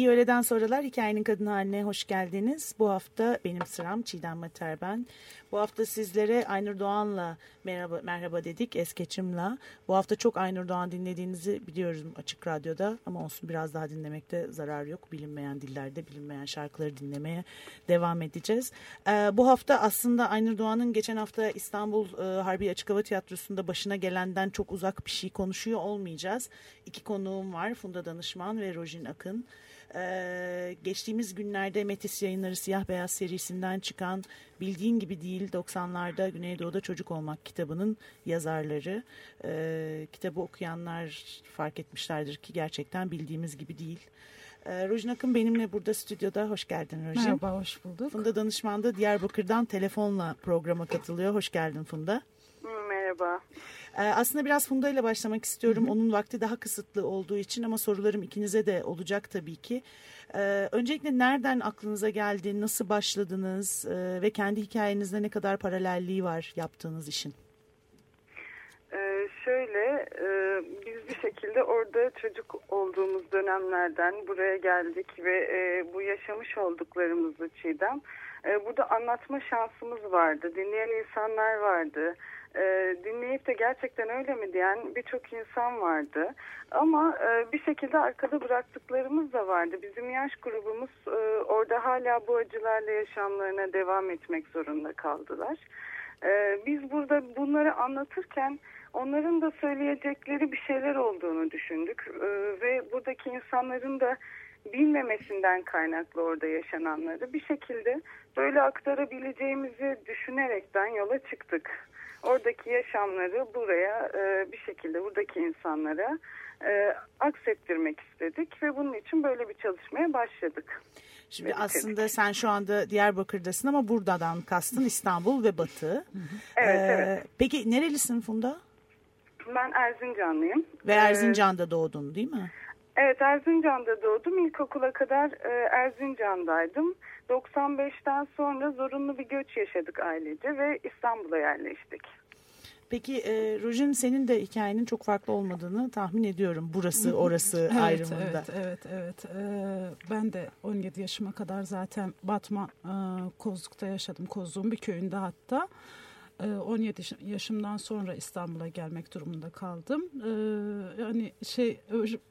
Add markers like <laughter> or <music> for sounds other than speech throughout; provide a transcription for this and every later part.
İyi öğleden sonralar hikayenin kadın haline hoş geldiniz. Bu hafta benim sıram Çiğdem Mater ben. Bu hafta sizlere Aynur Doğan'la merhaba, merhaba dedik Eskeçim'la. Bu hafta çok Aynur Doğan dinlediğinizi biliyorum Açık Radyo'da ama olsun biraz daha dinlemekte zarar yok. Bilinmeyen dillerde bilinmeyen şarkıları dinlemeye devam edeceğiz. Ee, bu hafta aslında Aynur Doğan'ın geçen hafta İstanbul e, Harbi Açık Hava Tiyatrosu'nda başına gelenden çok uzak bir şey konuşuyor olmayacağız. İki konuğum var Funda Danışman ve Rojin Akın. Ee, geçtiğimiz günlerde Metis yayınları Siyah Beyaz serisinden çıkan Bildiğin Gibi Değil 90'larda Güneydoğu'da Çocuk Olmak kitabının yazarları. Ee, kitabı okuyanlar fark etmişlerdir ki gerçekten bildiğimiz gibi değil. Ee, Rojin Akın benimle burada stüdyoda. Hoş geldin Rojin. Merhaba, hoş bulduk. Funda Danışman da Diyarbakır'dan telefonla programa katılıyor. Hoş geldin Funda. Merhaba. Ee, aslında biraz Funda ile başlamak istiyorum. Hı hı. Onun vakti daha kısıtlı olduğu için ama sorularım ikinize de olacak tabii ki. Ee, öncelikle nereden aklınıza geldi, nasıl başladınız e, ve kendi hikayenizde ne kadar paralelliği var yaptığınız işin? Ee, şöyle, e, biz bir şekilde orada çocuk olduğumuz dönemlerden buraya geldik ve e, bu yaşamış olduklarımızı Çiğdem, e, burada anlatma şansımız vardı, dinleyen insanlar vardı e, dinleyip de gerçekten öyle mi diyen birçok insan vardı. Ama e, bir şekilde arkada bıraktıklarımız da vardı. Bizim yaş grubumuz e, orada hala bu acılarla yaşamlarına devam etmek zorunda kaldılar. E, biz burada bunları anlatırken onların da söyleyecekleri bir şeyler olduğunu düşündük. E, ve buradaki insanların da bilmemesinden kaynaklı orada yaşananları bir şekilde böyle aktarabileceğimizi düşünerekten yola çıktık oradaki yaşamları buraya e, bir şekilde buradaki insanlara e, aksettirmek istedik ve bunun için böyle bir çalışmaya başladık. Şimdi aslında sen şu anda Diyarbakır'dasın ama buradan kastın İstanbul ve Batı. Evet, ee, evet. Peki nerelisin Funda? Ben Erzincanlıyım. Ve Erzincan'da doğdun değil mi? Evet Erzincan'da doğdum. İlkokula kadar e, Erzincan'daydım. 95'ten sonra zorunlu bir göç yaşadık ailece ve İstanbul'a yerleştik. Peki e, Rojin senin de hikayenin çok farklı olmadığını tahmin ediyorum. Burası orası evet, ayrımında. Evet, evet, evet. Ee, ben de 17 yaşıma kadar zaten Batman e, Kozluk'ta yaşadım. Kozluk'un bir köyünde hatta. 17 ee, yaşımdan sonra İstanbul'a gelmek durumunda kaldım. Ee, yani şey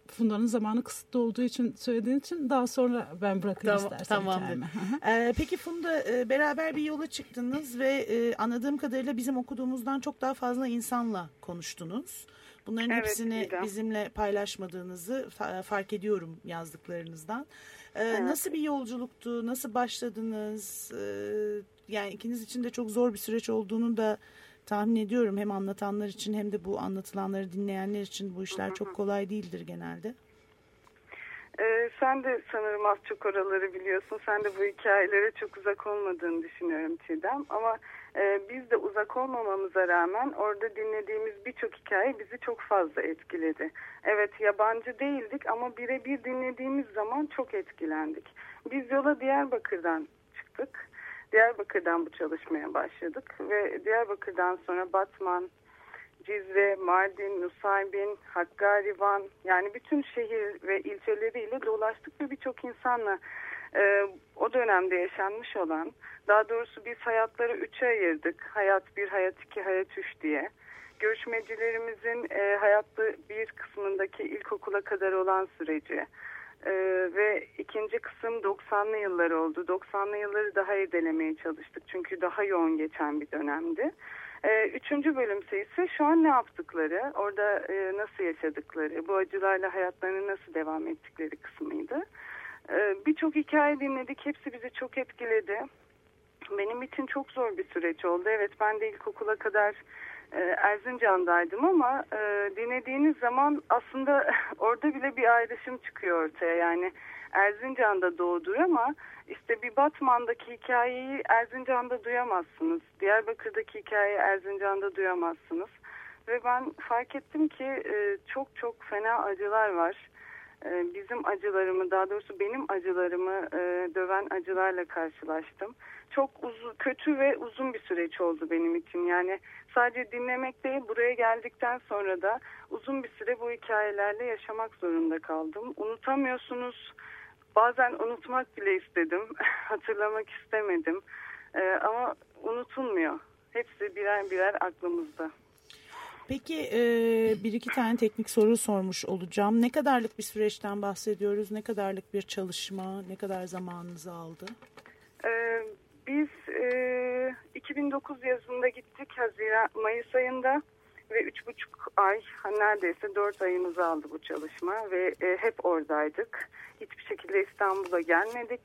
Funda'nın zamanı kısıtlı olduğu için söylediğin için daha sonra ben bırakayım tamam, istersen tamamdır. ee, peki Funda e, beraber bir yola çıktınız ve e, anladığım kadarıyla bizim okuduğumuzdan çok daha fazla insanla konuştunuz. Bunların evet, hepsini güzel. bizimle paylaşmadığınızı fark ediyorum yazdıklarınızdan. Ee, evet. Nasıl bir yolculuktu? Nasıl başladınız? Ee, yani ikiniz için de çok zor bir süreç olduğunu da tahmin ediyorum. Hem anlatanlar için hem de bu anlatılanları dinleyenler için bu işler çok kolay değildir genelde. Ee, sen de sanırım az çok oraları biliyorsun. Sen de bu hikayelere çok uzak olmadığını düşünüyorum Çiğdem. Ama e, biz de uzak olmamamıza rağmen orada dinlediğimiz birçok hikaye bizi çok fazla etkiledi. Evet yabancı değildik ama birebir dinlediğimiz zaman çok etkilendik. Biz yola Diyarbakır'dan çıktık. Diyarbakır'dan bu çalışmaya başladık ve Diyarbakır'dan sonra Batman, Cizre, Mardin, Nusaybin, Hakkari, Van yani bütün şehir ve ilçeleriyle dolaştık ve birçok insanla e, o dönemde yaşanmış olan daha doğrusu biz hayatları üçe ayırdık. Hayat bir, hayat iki, hayat üç diye. Görüşmecilerimizin e, hayatta bir kısmındaki ilkokula kadar olan süreci, ee, ve ikinci kısım 90'lı yıllar oldu. 90'lı yılları daha irdelemeye çalıştık çünkü daha yoğun geçen bir dönemdi. Ee, üçüncü bölümse ise şu an ne yaptıkları, orada e, nasıl yaşadıkları, bu acılarla hayatlarını nasıl devam ettikleri kısmıydı. Ee, Birçok hikaye dinledik, hepsi bizi çok etkiledi. Benim için çok zor bir süreç oldu. Evet ben de ilkokula kadar Erzincan'daydım ama e, dinlediğiniz zaman aslında <laughs> orada bile bir ayrışım çıkıyor ortaya. Yani Erzincan'da doğdu ama işte bir Batman'daki hikayeyi Erzincan'da duyamazsınız. Diyarbakır'daki hikayeyi Erzincan'da duyamazsınız. Ve ben fark ettim ki e, çok çok fena acılar var. E, bizim acılarımı daha doğrusu benim acılarımı e, döven acılarla karşılaştım çok uzun, kötü ve uzun bir süreç oldu benim için. Yani sadece dinlemek değil buraya geldikten sonra da uzun bir süre bu hikayelerle yaşamak zorunda kaldım. Unutamıyorsunuz. bazen unutmak bile istedim. <laughs> Hatırlamak istemedim. E, ama unutulmuyor. Hepsi birer birer aklımızda. Peki e, bir iki tane teknik soru sormuş olacağım. Ne kadarlık bir süreçten bahsediyoruz? Ne kadarlık bir çalışma? Ne kadar zamanınızı aldı? Ee, biz e, 2009 yazında gittik Haziran Mayıs ayında ve üç buçuk ay neredeyse dört ayımızı aldı bu çalışma ve e, hep oradaydık. Hiçbir şekilde İstanbul'a gelmedik.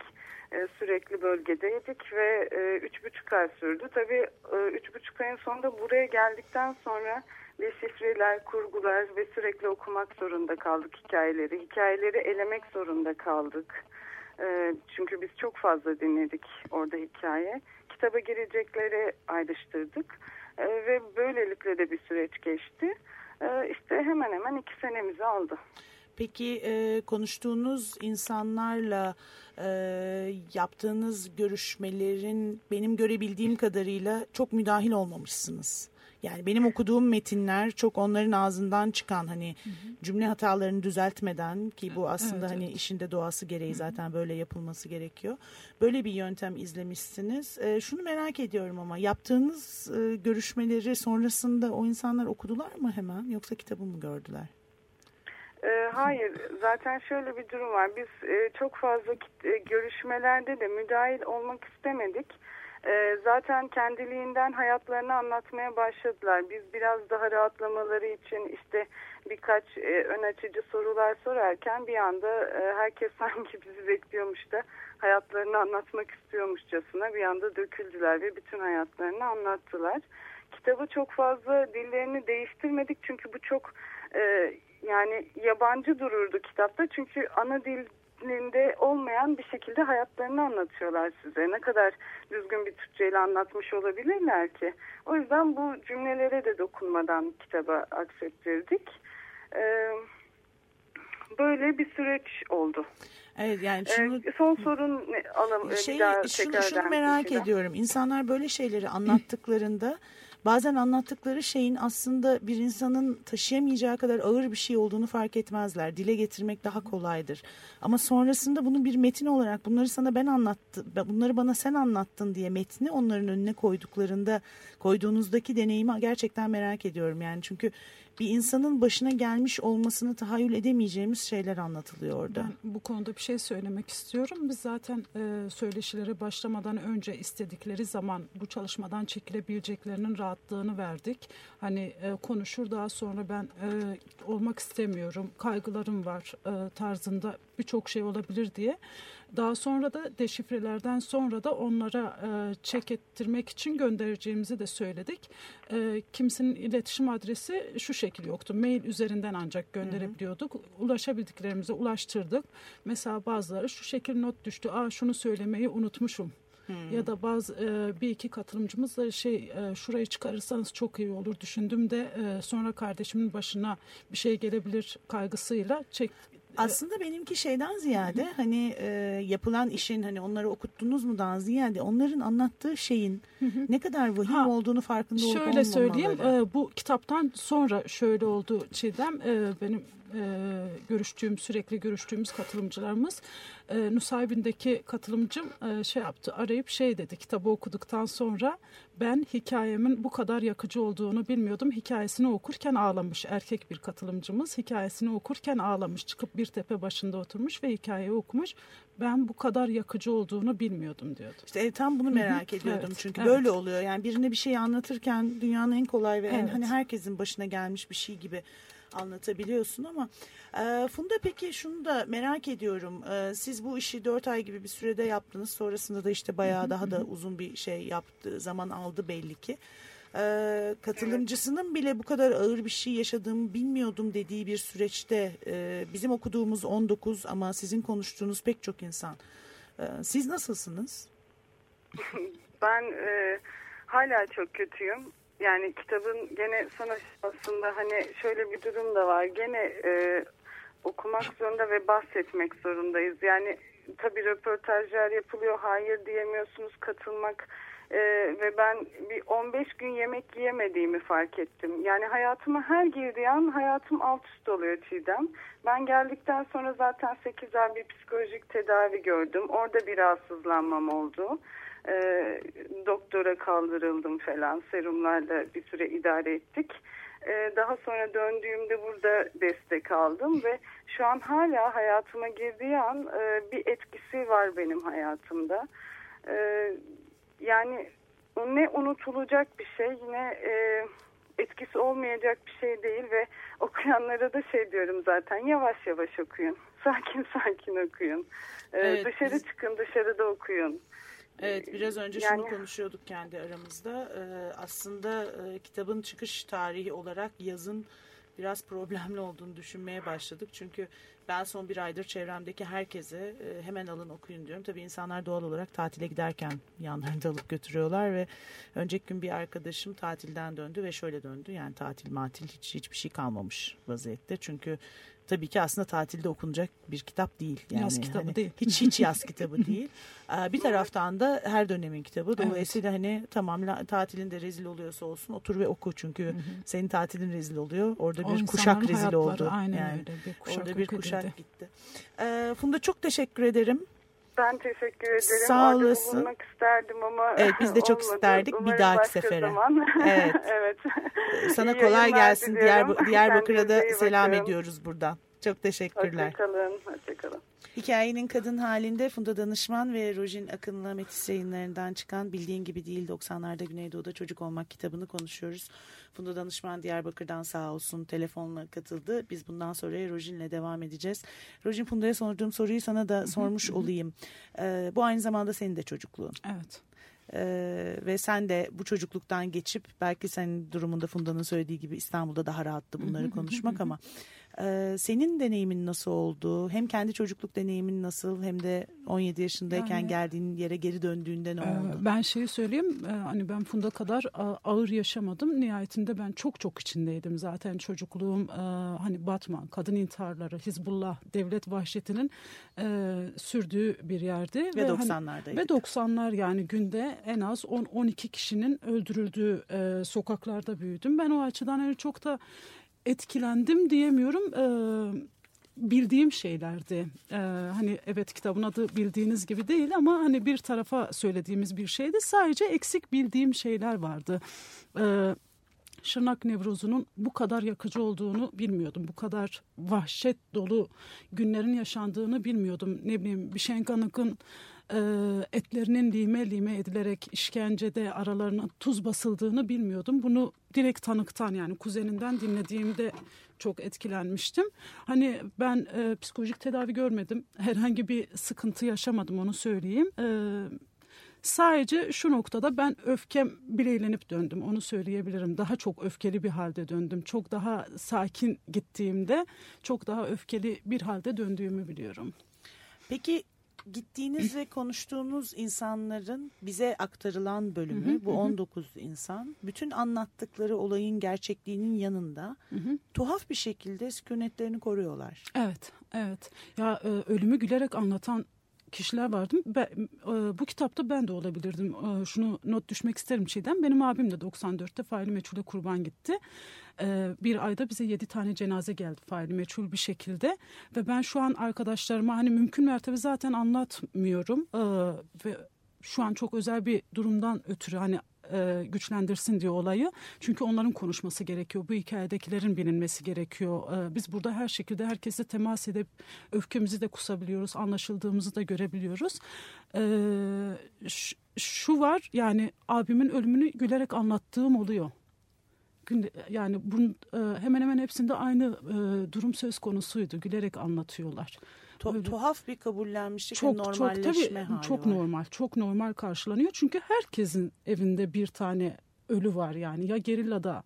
E, sürekli bölgedeydik ve e, üç buçuk ay sürdü. Tabii e, üç buçuk ayın sonunda buraya geldikten sonra deşifreler, kurgular ve sürekli okumak zorunda kaldık hikayeleri. Hikayeleri elemek zorunda kaldık. E, çünkü biz çok fazla dinledik orada hikaye. Kitaba girecekleri ayrıştırdık e, ve böylelikle de bir süreç geçti. E, işte hemen hemen iki senemizi aldı. Peki e, konuştuğunuz insanlarla e, yaptığınız görüşmelerin benim görebildiğim kadarıyla çok müdahil olmamışsınız. Yani benim okuduğum metinler çok onların ağzından çıkan hani hı hı. cümle hatalarını düzeltmeden ki bu aslında evet, hani evet. işinde doğası gereği zaten böyle yapılması gerekiyor. Böyle bir yöntem izlemişsiniz. E, şunu merak ediyorum ama yaptığınız e, görüşmeleri sonrasında o insanlar okudular mı hemen yoksa kitabı mı gördüler? E, hayır, zaten şöyle bir durum var. Biz e, çok fazla e, görüşmelerde de müdahil olmak istemedik. E, zaten kendiliğinden hayatlarını anlatmaya başladılar. Biz biraz daha rahatlamaları için işte birkaç e, ön açıcı sorular sorarken bir anda e, herkes <laughs> sanki bizi bekliyormuş da hayatlarını anlatmak istiyormuşçasına bir anda döküldüler ve bütün hayatlarını anlattılar. Kitabı çok fazla dillerini değiştirmedik çünkü bu çok e, yani yabancı dururdu kitapta çünkü ana dil dilinde olmayan bir şekilde hayatlarını anlatıyorlar size. Ne kadar düzgün bir Türkçeyle anlatmış olabilirler ki. O yüzden bu cümlelere de dokunmadan kitaba aksettirdik. Ee, böyle bir süreç oldu. Evet yani şunu, ee, son sorun alalım şey, bir daha şunu, şunu merak ediyorum. İnsanlar böyle şeyleri anlattıklarında bazen anlattıkları şeyin aslında bir insanın taşıyamayacağı kadar ağır bir şey olduğunu fark etmezler. Dile getirmek daha kolaydır. Ama sonrasında bunu bir metin olarak bunları sana ben anlattım, bunları bana sen anlattın diye metni onların önüne koyduklarında koyduğunuzdaki deneyimi gerçekten merak ediyorum. Yani çünkü bir insanın başına gelmiş olmasını tahayyül edemeyeceğimiz şeyler anlatılıyor orada. Ben bu konuda bir şey söylemek istiyorum. Biz zaten e, söyleşilere başlamadan önce istedikleri zaman bu çalışmadan çekilebileceklerinin rahatlığını verdik. Hani e, konuşur daha sonra ben e, olmak istemiyorum, kaygılarım var e, tarzında birçok şey olabilir diye. Daha sonra da deşifrelerden sonra da onlara e, çek ettirmek için göndereceğimizi de söyledik. E, kimsenin iletişim adresi şu şekil yoktu. Mail üzerinden ancak gönderebiliyorduk. Ulaşabildiklerimize ulaştırdık. Mesela bazıları şu şekil not düştü. Aa şunu söylemeyi unutmuşum. Hmm. Ya da bazı e, bir iki katılımcımız da şey e, şurayı çıkarırsanız çok iyi olur düşündüm de e, sonra kardeşimin başına bir şey gelebilir kaygısıyla çek aslında benimki şeyden ziyade hani e, yapılan işin hani onları okuttunuz mudan ziyade onların anlattığı şeyin ne kadar vahim ha, olduğunu farkında olup Şöyle söyleyeyim e, bu kitaptan sonra şöyle oldu Çiğdem. E, benim e, görüştüğüm sürekli görüştüğümüz katılımcılarımız e, Nusaybin'deki katılımcım e, şey yaptı arayıp şey dedi kitabı okuduktan sonra ben hikayemin bu kadar yakıcı olduğunu bilmiyordum hikayesini okurken ağlamış erkek bir katılımcımız hikayesini okurken ağlamış çıkıp bir tepe başında oturmuş ve hikayeyi okumuş ben bu kadar yakıcı olduğunu bilmiyordum diyordu. İşte e, tam bunu merak ediyordum evet, çünkü evet. böyle oluyor yani birine bir şey anlatırken dünyanın en kolay ve evet. en hani herkesin başına gelmiş bir şey gibi anlatabiliyorsun ama e, Funda peki şunu da merak ediyorum. E, siz bu işi dört ay gibi bir sürede yaptınız. Sonrasında da işte bayağı daha da uzun bir şey yaptı, zaman aldı belli ki. E, katılımcısının bile bu kadar ağır bir şey yaşadığımı bilmiyordum dediği bir süreçte e, bizim okuduğumuz 19 ama sizin konuştuğunuz pek çok insan. E, siz nasılsınız? <laughs> Ben e, hala çok kötüyüm yani kitabın gene sana aslında hani şöyle bir durum da var. Gene e, okumak zorunda ve bahsetmek zorundayız. Yani tabii röportajlar yapılıyor. Hayır diyemiyorsunuz. Katılmak Ee, ve ben bir 15 gün yemek yiyemediğimi fark ettim. Yani hayatıma her girdiği an hayatım alt üst oluyor Çiğdem. Ben geldikten sonra zaten 8 ay bir psikolojik tedavi gördüm. Orada bir rahatsızlanmam oldu. Ee, doktora kaldırıldım falan serumlarla bir süre idare ettik. Ee, daha sonra döndüğümde burada destek aldım ve şu an hala hayatıma girdiği an e, bir etkisi var benim hayatımda. Ee, yani ne unutulacak bir şey yine e, etkisi olmayacak bir şey değil ve okuyanlara da şey diyorum zaten yavaş yavaş okuyun. <laughs> Sakin sakin okuyun. Ee, evet, dışarı biz... çıkın dışarıda okuyun. Evet biraz önce yani... şunu konuşuyorduk kendi aramızda. Ee, aslında e, kitabın çıkış tarihi olarak yazın biraz problemli olduğunu düşünmeye başladık. Çünkü ben son bir aydır çevremdeki herkese e, hemen alın okuyun diyorum. Tabii insanlar doğal olarak tatile giderken yanlarında alıp götürüyorlar ve önceki gün bir arkadaşım tatilden döndü ve şöyle döndü. Yani tatil matil hiç hiçbir şey kalmamış vaziyette. Çünkü tabii ki aslında tatilde okunacak bir kitap değil. Yani yaz kitabı hani değil. Hiç hiç yaz kitabı <laughs> değil. Bir taraftan da her dönemin kitabı. Dolayısıyla evet. hani tamam tatilinde rezil oluyorsa olsun otur ve oku çünkü hı hı. senin tatilin rezil oluyor. Orada bir o kuşak rezil oldu. Aynen yani öyle. Bir kuşak orada bir kuşak edildi. gitti. Funda çok teşekkür ederim. Ben teşekkür ederim. Sağ olasın. Orada isterdim ama Evet biz de çok <laughs> olmadı. isterdik Umarım bir dahaki sefere. Zaman. <laughs> Evet. evet. Sana kolay gelsin. Diyar, <laughs> Diyarbakır'a da selam ediyoruz buradan. Çok teşekkürler. Hoşçakalın. Hoşçakalın. Hikayenin kadın halinde Funda Danışman ve Rojin Akın'la Metis yayınlarından çıkan Bildiğin Gibi Değil 90'larda Güneydoğu'da Çocuk Olmak kitabını konuşuyoruz. Funda Danışman Diyarbakır'dan sağ olsun telefonla katıldı. Biz bundan sonra Rojin'le devam edeceğiz. Rojin Funda'ya sorduğum soruyu sana da sormuş olayım. Ee, bu aynı zamanda senin de çocukluğun. Evet. Ee, ve sen de bu çocukluktan geçip belki senin durumunda Funda'nın söylediği gibi İstanbul'da daha rahattı bunları konuşmak ama <laughs> ee, senin deneyimin nasıl oldu? Hem kendi çocukluk deneyimin nasıl hem de 17 yaşındayken yani, geldiğin yere geri döndüğünde ne e, oldu? Ben şeyi söyleyeyim e, hani ben Funda kadar ağır yaşamadım. Nihayetinde ben çok çok içindeydim. Zaten çocukluğum e, hani Batman, kadın intiharları, Hizbullah, devlet vahşetinin e, sürdüğü bir yerdi. Ve, ve 90'lardaydı. Hani, ve 90'lar yani günde en az 10-12 kişinin öldürüldüğü e, sokaklarda büyüdüm. Ben o açıdan hani çok da etkilendim diyemiyorum. Ee, bildiğim şeylerdi. Ee, hani evet kitabın adı bildiğiniz gibi değil ama hani bir tarafa söylediğimiz bir şeydi. Sadece eksik bildiğim şeyler vardı. Ee, Şırnak Nevrozu'nun bu kadar yakıcı olduğunu bilmiyordum. Bu kadar vahşet dolu günlerin yaşandığını bilmiyordum. Ne bileyim Bişenkanık'ın e, etlerinin lime lime edilerek işkencede aralarına tuz basıldığını bilmiyordum. Bunu direkt tanıktan yani kuzeninden dinlediğimde çok etkilenmiştim. Hani ben e, psikolojik tedavi görmedim. <laughs> Herhangi bir sıkıntı yaşamadım onu söyleyeyim. E, sadece şu noktada ben öfkem bileylenip döndüm onu söyleyebilirim. Daha çok öfkeli bir halde döndüm. Çok daha sakin gittiğimde çok daha öfkeli bir halde döndüğümü biliyorum. Peki gittiğiniz ve konuştuğunuz insanların bize aktarılan bölümü bu 19 hı. insan bütün anlattıkları olayın gerçekliğinin yanında tuhaf bir şekilde sükunetlerini koruyorlar. Evet, evet. Ya e, ölümü gülerek anlatan kişiler vardı. Ben, e, bu kitapta ben de olabilirdim. E, şunu not düşmek isterim şeyden. Benim abim de 94'te faili meçhule kurban gitti. E, bir ayda bize yedi tane cenaze geldi faili meçhul bir şekilde. Ve ben şu an arkadaşlarıma hani mümkün mertebe zaten anlatmıyorum. E, ve şu an çok özel bir durumdan ötürü hani e, güçlendirsin diyor olayı. Çünkü onların konuşması gerekiyor. Bu hikayedekilerin bilinmesi gerekiyor. E, biz burada her şekilde herkese temas edip öfkemizi de kusabiliyoruz. Anlaşıldığımızı da görebiliyoruz. E, şu var yani abimin ölümünü gülerek anlattığım oluyor yani bunun e, hemen hemen hepsinde aynı e, durum söz konusuydu. Gülerek anlatıyorlar. Tu tuhaf bir kabullenmişlik çok, normalleşme çok, tabii, hali Çok var. normal, çok normal karşılanıyor. Çünkü herkesin evinde bir tane ölü var yani. Ya gerillada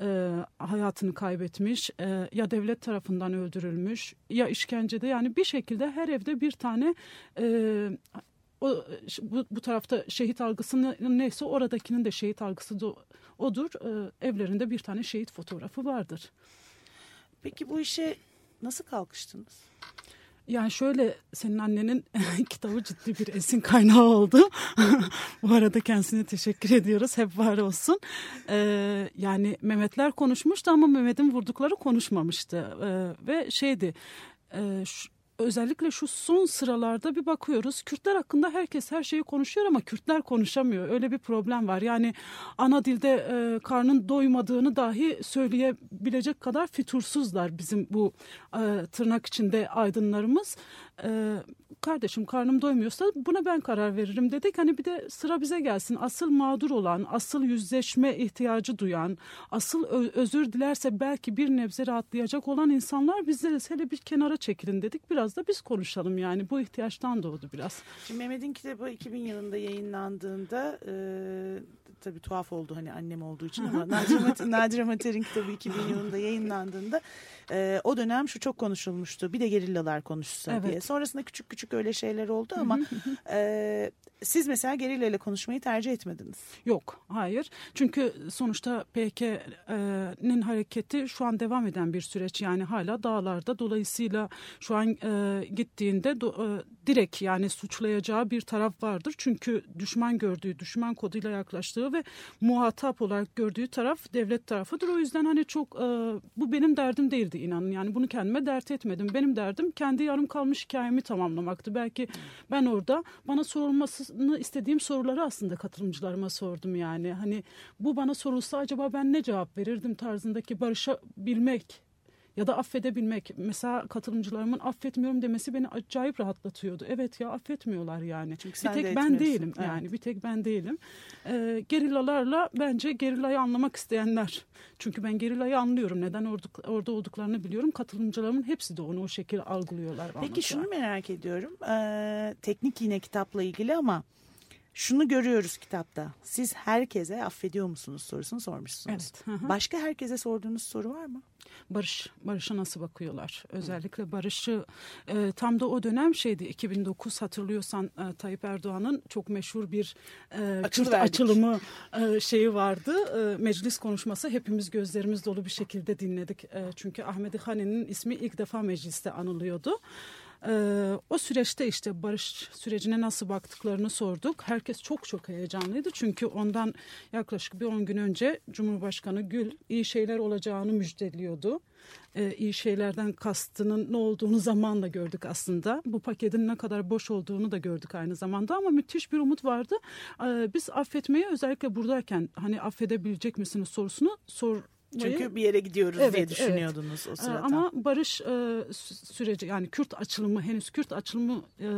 e, hayatını kaybetmiş e, ya devlet tarafından öldürülmüş ya işkencede yani bir şekilde her evde bir tane e, o bu, bu tarafta şehit algısı neyse oradakinin de şehit algısı da odur. E, evlerinde bir tane şehit fotoğrafı vardır. Peki bu işe nasıl kalkıştınız? Yani şöyle senin annenin <laughs> kitabı ciddi bir esin kaynağı oldu. <laughs> Bu arada kendisine teşekkür ediyoruz. Hep var olsun. Ee, yani Mehmetler konuşmuştu ama Mehmet'in vurdukları konuşmamıştı. Ee, ve şeydi e, şu, özellikle şu son sıralarda bir bakıyoruz. Kürtler hakkında herkes her şeyi konuşuyor ama Kürtler konuşamıyor. Öyle bir problem var. Yani ana dilde e, karnın doymadığını dahi söyleyebilecek kadar fitursuzlar bizim bu e, tırnak içinde aydınlarımız. E, kardeşim karnım doymuyorsa buna ben karar veririm dedik. Hani bir de sıra bize gelsin. Asıl mağdur olan, asıl yüzleşme ihtiyacı duyan, asıl özür dilerse belki bir nebze rahatlayacak olan insanlar bizleriz. Hele bir kenara çekilin dedik. Biraz da biz konuşalım yani. Bu ihtiyaçtan doğdu biraz. Şimdi Mehmet'in kitabı 2000 yılında yayınlandığında e, tabii tuhaf oldu hani annem olduğu için ama <laughs> Nadire Mater'in kitabı 2000 yılında yayınlandığında e, o dönem şu çok konuşulmuştu. Bir de gerillalar konuşsa evet. diye. Sonrasında küçük küçük öyle şeyler oldu ama e, siz mesela gerilla ile konuşmayı tercih etmediniz. Yok, hayır. Çünkü sonuçta PKK'nin hareketi şu an devam eden bir süreç. Yani hala dağlarda. Dolayısıyla şu an e, gittiğinde do, e, direkt yani suçlayacağı bir taraf vardır. Çünkü düşman gördüğü, düşman koduyla yaklaştığı ve muhatap olarak gördüğü taraf devlet tarafıdır. O yüzden hani çok e, bu benim derdim değildi inanın. Yani bunu kendime dert etmedim. Benim derdim kendi yarım kalmış hikayemi tamamlamaktı. Belki ben orada bana sorulmasını istediğim soruları aslında katılımcılarıma sordum yani. Hani bu bana sorulsa acaba ben ne cevap verirdim tarzındaki barışabilmek ya da affedebilmek. Mesela katılımcılarımın affetmiyorum demesi beni acayip rahatlatıyordu. Evet ya affetmiyorlar yani. Çünkü bir tek de ben değilim evet. yani bir tek ben değilim. Ee, gerillalarla bence gerillayı anlamak isteyenler. Çünkü ben gerillayı anlıyorum. Neden orada, orada olduklarını biliyorum. Katılımcılarımın hepsi de onu o şekilde algılıyorlar. Peki şunu merak ediyorum. Ee, teknik yine kitapla ilgili ama şunu görüyoruz kitapta. Siz herkese affediyor musunuz sorusunu sormuşsunuz. Evet. Hı hı. Başka herkese sorduğunuz soru var mı? Barış, Barış'a nasıl bakıyorlar? Özellikle Barış'ı e, tam da o dönem şeydi 2009 hatırlıyorsan e, Tayyip Erdoğan'ın çok meşhur bir e, Kürt açılımı e, şeyi vardı. E, meclis konuşması hepimiz gözlerimiz dolu bir şekilde dinledik. E, çünkü Ahmet Hane'nin ismi ilk defa mecliste anılıyordu. Ee, o süreçte işte barış sürecine nasıl baktıklarını sorduk. Herkes çok çok heyecanlıydı çünkü ondan yaklaşık bir 10 gün önce Cumhurbaşkanı Gül iyi şeyler olacağını müjdeliyordu. Ee, iyi şeylerden kastının ne olduğunu zamanla gördük aslında. Bu paketin ne kadar boş olduğunu da gördük aynı zamanda ama müthiş bir umut vardı. Ee, biz affetmeye özellikle buradayken hani affedebilecek misiniz sorusunu sor çünkü bir yere gidiyoruz evet, diye düşünüyordunuz evet. o sırada. Ama barış e, süreci yani Kürt açılımı henüz Kürt açılımı e,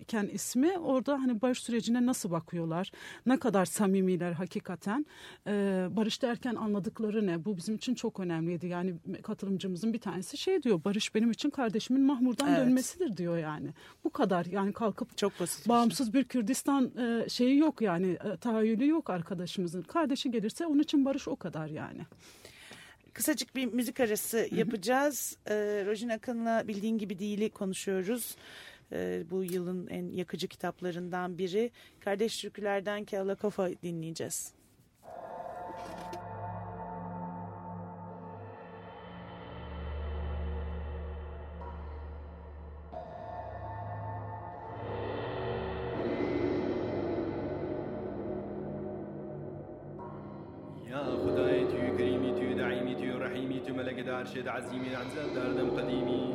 iken ismi orada hani barış sürecine nasıl bakıyorlar? Ne kadar samimiler hakikaten? E, barış derken anladıkları ne? Bu bizim için çok önemliydi. Yani katılımcımızın bir tanesi şey diyor. Barış benim için kardeşimin Mahmur'dan evet. dönmesidir diyor yani. Bu kadar yani kalkıp çok basit bağımsız bir Kürdistan e, şeyi yok yani e, tahayyülü yok arkadaşımızın. Kardeşi gelirse onun için barış o kadar yani. Kısacık bir müzik arası yapacağız. Ee, Rojin Akın'la bildiğin gibi değili konuşuyoruz. Ee, bu yılın en yakıcı kitaplarından biri. Kardeş Türküler'den Keala Kafa dinleyeceğiz. دار شد عزیمی عزم دردم قدیمی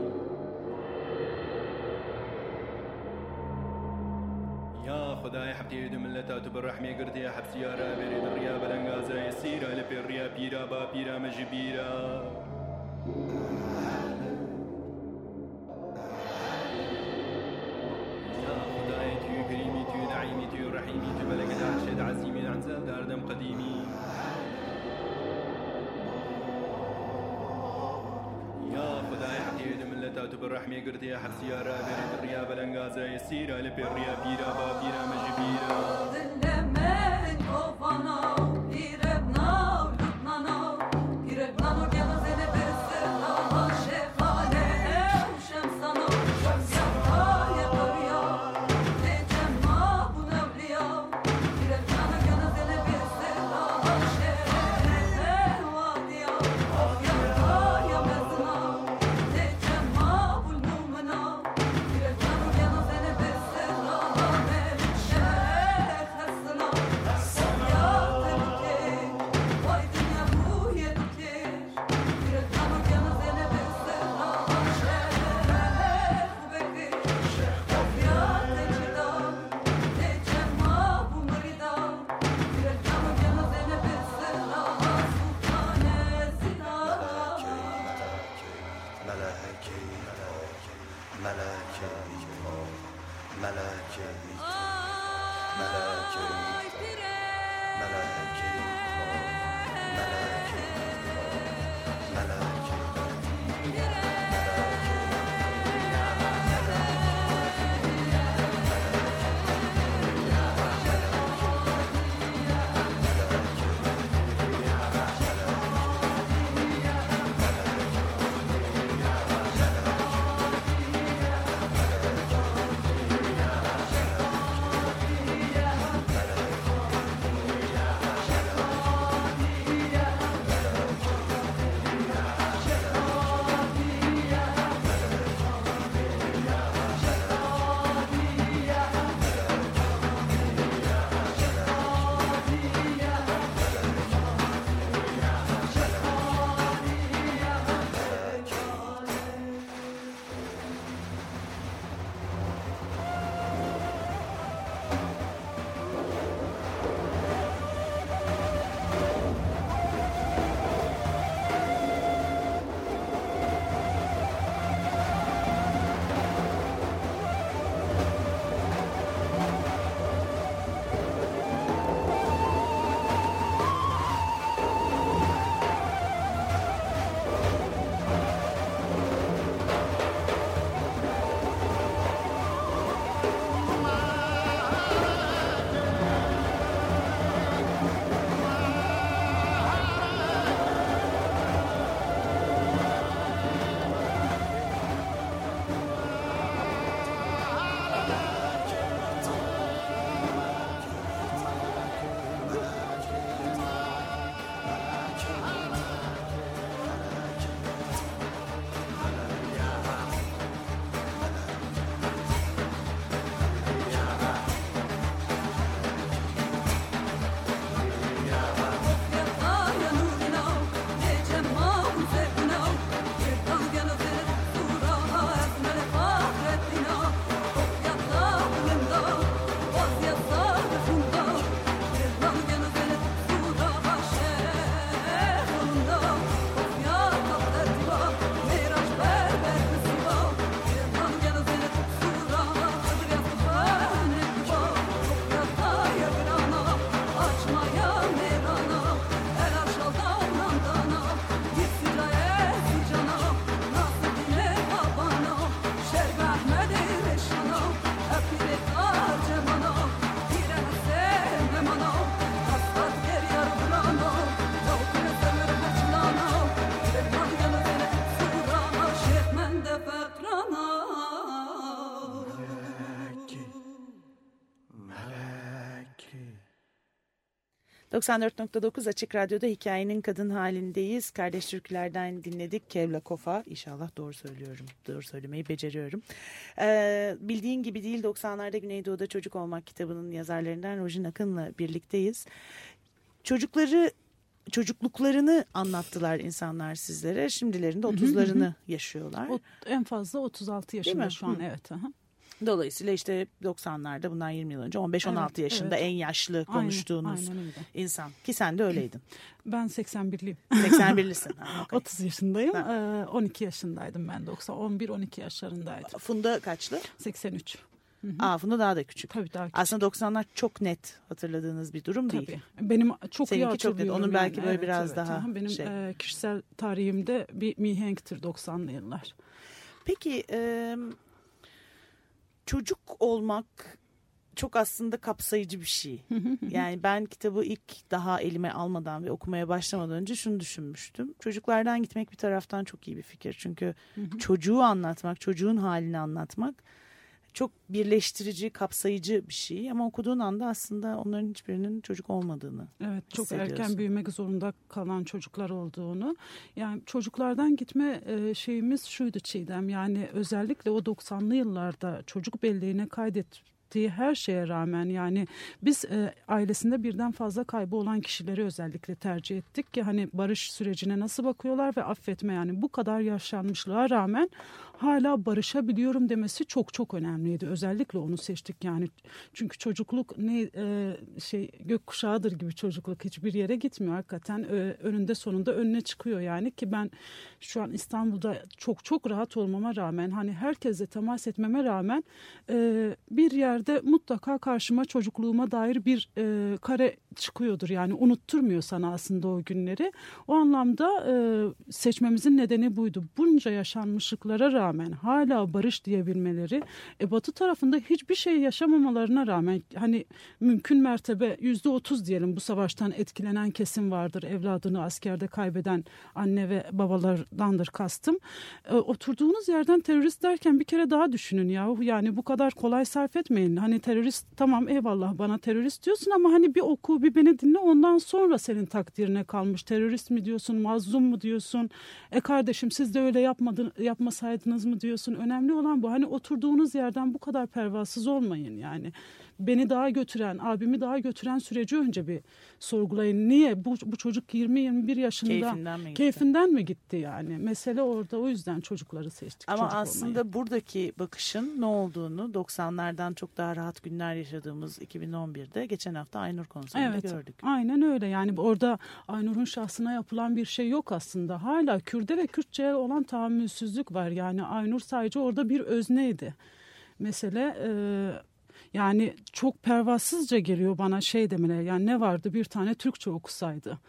يا خداي حبتي دم ملتا بالرحمة قرتي حبسي يا رابري دريا بلنغازا يسيرا لبيريا بيرا بابيرا مجبيرا بالرحمة قرتي حب سيارة بريد الريا بلنغازة يسيرة لبيريا بيرا بابيرا مجبيرة ظل من 94.9 Açık Radyo'da hikayenin kadın halindeyiz. Kardeş Türküler'den dinledik. Kevla Kofa. İnşallah doğru söylüyorum. Doğru söylemeyi beceriyorum. Ee, bildiğin gibi değil 90'larda Güneydoğu'da Çocuk Olmak kitabının yazarlarından Rojin Akın'la birlikteyiz. Çocukları çocukluklarını anlattılar insanlar sizlere. Şimdilerinde 30'larını yaşıyorlar. O, en fazla 36 yaşında şu an evet. Aha. Dolayısıyla işte 90'larda bundan 20 yıl önce 15-16 evet, yaşında evet. en yaşlı konuştuğunuz aynen, aynen insan. Ki sen de öyleydin. <laughs> Ben 81'liyim. 81'lisin. Ha, <laughs> okay. 30 yaşındayım. Ha. 12 yaşındaydım ben 90. 11-12 yaşlarındaydım. Funda kaçlı? 83. Hı hı. Aa, Funda daha da küçük. Tabii daha küçük. Aslında 90'lar çok net hatırladığınız bir durum Tabii. değil. Benim çok Seninki iyi hatırlıyorum. Çok net. Onun belki yani. böyle evet, biraz evet. daha Benim şey. e, kişisel tarihimde bir mihenktir 90'lı yıllar. Peki e, çocuk olmak çok aslında kapsayıcı bir şey. <laughs> yani ben kitabı ilk daha elime almadan ve okumaya başlamadan önce şunu düşünmüştüm. Çocuklardan gitmek bir taraftan çok iyi bir fikir. Çünkü çocuğu anlatmak, çocuğun halini anlatmak çok birleştirici, kapsayıcı bir şey ama okuduğun anda aslında onların hiçbirinin çocuk olmadığını Evet, çok erken büyümek zorunda kalan çocuklar olduğunu. Yani çocuklardan gitme e, şeyimiz şuydu Çiğdem. Yani özellikle o 90'lı yıllarda çocuk belleğine kaydet ettiği her şeye rağmen yani biz e, ailesinde birden fazla kaybı olan kişileri özellikle tercih ettik ki hani barış sürecine nasıl bakıyorlar ve affetme yani bu kadar yaşanmışlığa rağmen hala barışabiliyorum demesi çok çok önemliydi. Özellikle onu seçtik yani. Çünkü çocukluk ne e, şey gökkuşağıdır gibi çocukluk hiçbir yere gitmiyor hakikaten. E, önünde sonunda önüne çıkıyor yani ki ben şu an İstanbul'da çok çok rahat olmama rağmen hani herkese temas etmeme rağmen e, bir yer yerde mutlaka karşıma çocukluğuma dair bir e, kare çıkıyordur. Yani unutturmuyor sana aslında o günleri. O anlamda e, seçmemizin nedeni buydu. Bunca yaşanmışlıklara rağmen hala barış diyebilmeleri, e, Batı tarafında hiçbir şey yaşamamalarına rağmen hani mümkün mertebe yüzde otuz diyelim bu savaştan etkilenen kesim vardır. Evladını askerde kaybeden anne ve babalardandır kastım. E, oturduğunuz yerden terörist derken bir kere daha düşünün ya. Yani bu kadar kolay sarf etmeyin. Hani terörist tamam eyvallah bana terörist diyorsun ama hani bir oku bir beni dinle ondan sonra senin takdirine kalmış. Terörist mi diyorsun, mazlum mu diyorsun? E kardeşim siz de öyle yapmadın, yapmasaydınız mı diyorsun? Önemli olan bu. Hani oturduğunuz yerden bu kadar pervasız olmayın yani beni daha götüren, abimi daha götüren süreci önce bir sorgulayın. Niye bu, bu çocuk 20-21 yaşında keyfinden mi gitti? Keyfinden mi gitti yani? Mesele orada o yüzden çocukları seçtik. Ama çocuk aslında olmayı. buradaki bakışın ne olduğunu 90'lardan çok daha rahat günler yaşadığımız 2011'de geçen hafta Aynur konserinde Evet, gördük. aynen öyle. Yani orada Aynur'un şahsına yapılan bir şey yok aslında. Hala Kürt'e ve Kürtçe'ye olan tahammülsüzlük var. Yani Aynur sadece orada bir özneydi. Mesele e, yani çok pervasızca geliyor bana şey demene. Yani ne vardı bir tane Türkçe okusaydı.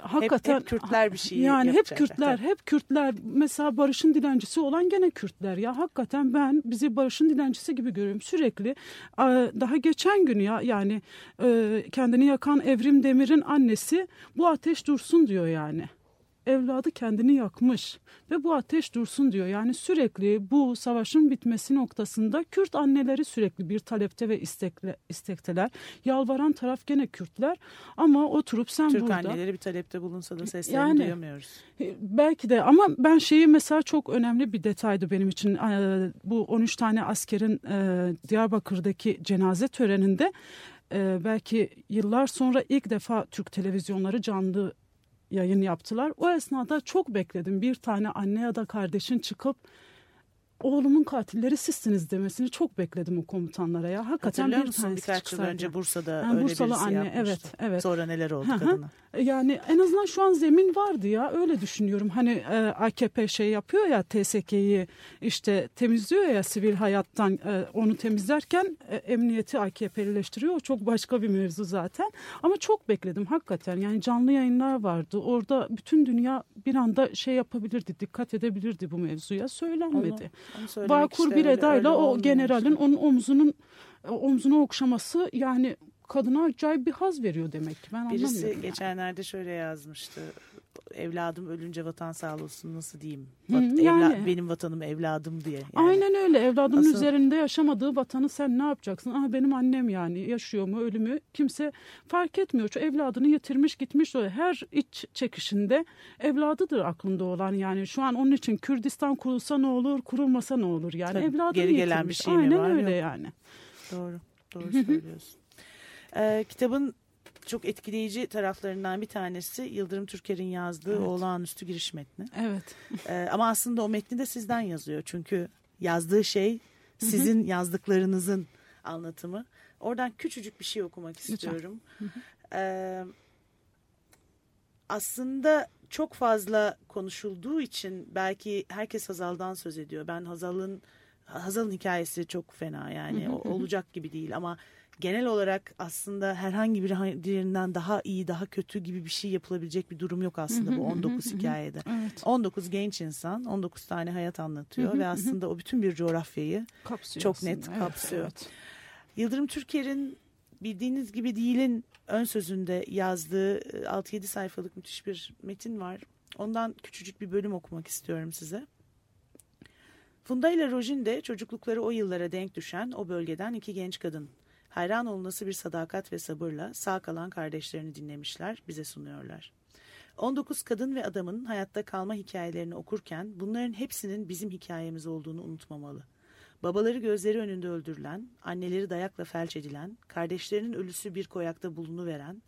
Hakikaten hep, hep Kürtler bir şey yani hep. Kürtler, hep Kürtler. Mesela barışın dilencisi olan gene Kürtler. Ya hakikaten ben bizi barışın dilencisi gibi görüyorum. Sürekli daha geçen gün ya yani e, kendini yakan Evrim Demir'in annesi bu ateş dursun diyor yani. Evladı kendini yakmış ve bu ateş dursun diyor. Yani sürekli bu savaşın bitmesi noktasında Kürt anneleri sürekli bir talepte ve istekle, istekteler. Yalvaran taraf gene Kürtler ama oturup sen Türk burada... anneleri bir talepte bulunsa da seslerini Yani- duyamıyoruz. E, Belki de ama ben şeyi mesela çok önemli bir detaydı benim için. Bu 13 tane askerin e, Diyarbakır'daki cenaze töreninde e, belki yıllar sonra ilk defa Türk televizyonları canlı yayın yaptılar. O esnada çok bekledim bir tane anne ya da kardeşin çıkıp oğlumun katilleri sizsiniz demesini çok bekledim o komutanlara ya. Hakikaten Hatırlıyor bir musun birkaç yıl önce Bursa'da Yani öyle Bursalı birisi anne, yapmıştı. evet, evet. Sonra neler oldu Hı hı. kadına? Yani en azından şu an zemin vardı ya öyle düşünüyorum. Hani e, AKP şey yapıyor ya TSK'yi işte temizliyor ya sivil hayattan e, onu temizlerken e, emniyeti AKP'lileştiriyor. O çok başka bir mevzu zaten. Ama çok bekledim hakikaten. Yani canlı yayınlar vardı. Orada bütün dünya bir anda şey yapabilirdi, dikkat edebilirdi bu mevzuya. Söylenmedi. Onu- işte bir edayla o generalin işte. onun omzunun omzunu okşaması yani kadına acayip bir haz veriyor demek ki. Ben Birisi anlamıyorum. yani. geçenlerde şöyle yazmıştı. Evladım ölünce vatan sağ olsun nasıl diyeyim? Hı, Vat- evla- yani. benim vatanım evladım diye. Yani. Aynen öyle. Evladının Asıl- üzerinde yaşamadığı vatanı sen ne yapacaksın? Aha benim annem yani yaşıyor mu ölü mü? Kimse fark etmiyor. Şu evladını yitirmiş gitmiş. o Her iç çekişinde evladıdır aklında olan. Yani şu an onun için Kürdistan kurulsa ne olur, kurulmasa ne olur? Yani Tabii, evladını geri gelen yitirmiş. bir şey mi Aynen var? öyle Yok. yani. Doğru. Doğru söylüyorsun. <laughs> Ee, kitabın çok etkileyici taraflarından bir tanesi Yıldırım Türker'in yazdığı Evet. olağanüstü giriş metni. Evet. Ee, ama aslında o metni de sizden yazıyor. Çünkü yazdığı şey sizin yazdıklarınızın anlatımı. Oradan küçücük bir şey okumak istiyorum. Ee, aslında çok fazla konuşulduğu için belki herkes Hazal'dan söz ediyor. Ben Hazal'ın Hazal'ın hikayesi çok fena yani o- olacak gibi değil ama genel olarak aslında herhangi bir diğerinden daha iyi daha kötü gibi bir şey yapılabilecek bir durum yok aslında bu 19 hikayede. Evet. 19 genç insan 19 tane hayat anlatıyor ve aslında o bütün bir coğrafyayı Kapsıyor Çok aslında. net Evet, kapsıyor. evet. Yıldırım Türker'in bildiğiniz gibi değilin ön sözünde yazdığı e, 6-7 sayfalık müthiş bir metin var. Ondan küçücük bir bölüm okumak istiyorum size. Funda ile Rojin de çocuklukları o yıllara denk düşen o bölgeden iki genç kadın. Hayran olunası bir sadakat ve sabırla sağ kalan kardeşlerini dinlemişler, bize sunuyorlar. 19 kadın ve adamın hayatta kalma hikayelerini okurken bunların hepsinin bizim hikayemiz olduğunu unutmamalı. Babaları gözleri önünde öldürülen, anneleri dayakla felç edilen, kardeşlerinin ölüsü bir koyakta bulunuveren,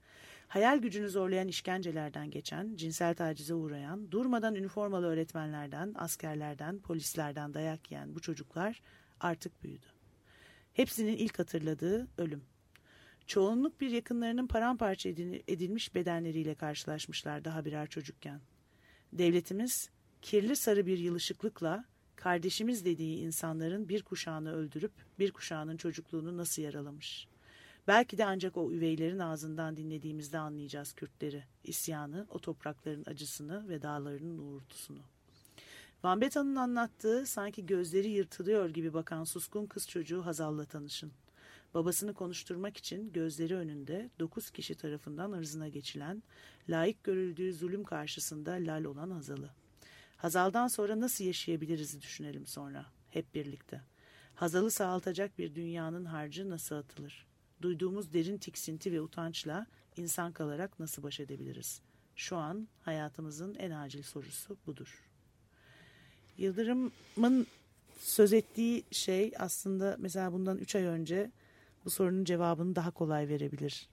hayal gücünü zorlayan işkencelerden geçen, cinsel tacize uğrayan, durmadan üniformalı öğretmenlerden, askerlerden, polislerden dayak yiyen bu çocuklar artık büyüdü. Hepsinin ilk hatırladığı ölüm. Çoğunluk bir yakınlarının paramparça edil- edilmiş bedenleriyle karşılaşmışlar daha birer çocukken. Devletimiz kirli sarı bir yılışıklıkla kardeşimiz dediği insanların bir kuşağını öldürüp bir kuşağının çocukluğunu nasıl yaralamış. Belki de ancak o üveylerin ağzından dinlediğimizde anlayacağız Kürtleri, isyanı, o toprakların acısını ve dağlarının uğultusunu. Van Beta'nın anlattığı sanki gözleri yırtılıyor gibi bakan suskun kız çocuğu Hazal'la tanışın. Babasını konuşturmak için gözleri önünde dokuz kişi tarafından ırzına geçilen, layık görüldüğü zulüm karşısında lal olan Hazal'ı. Hazal'dan sonra nasıl yaşayabiliriz düşünelim sonra, hep birlikte. Hazal'ı sağaltacak bir dünyanın harcı nasıl atılır? Duyduğumuz derin tiksinti ve utançla insan kalarak nasıl baş edebiliriz? Şu an hayatımızın en acil sorusu budur. Yıldırım'ın söz ettiği şey aslında mesela bundan 3 ay önce bu sorunun cevabını daha kolay verebilir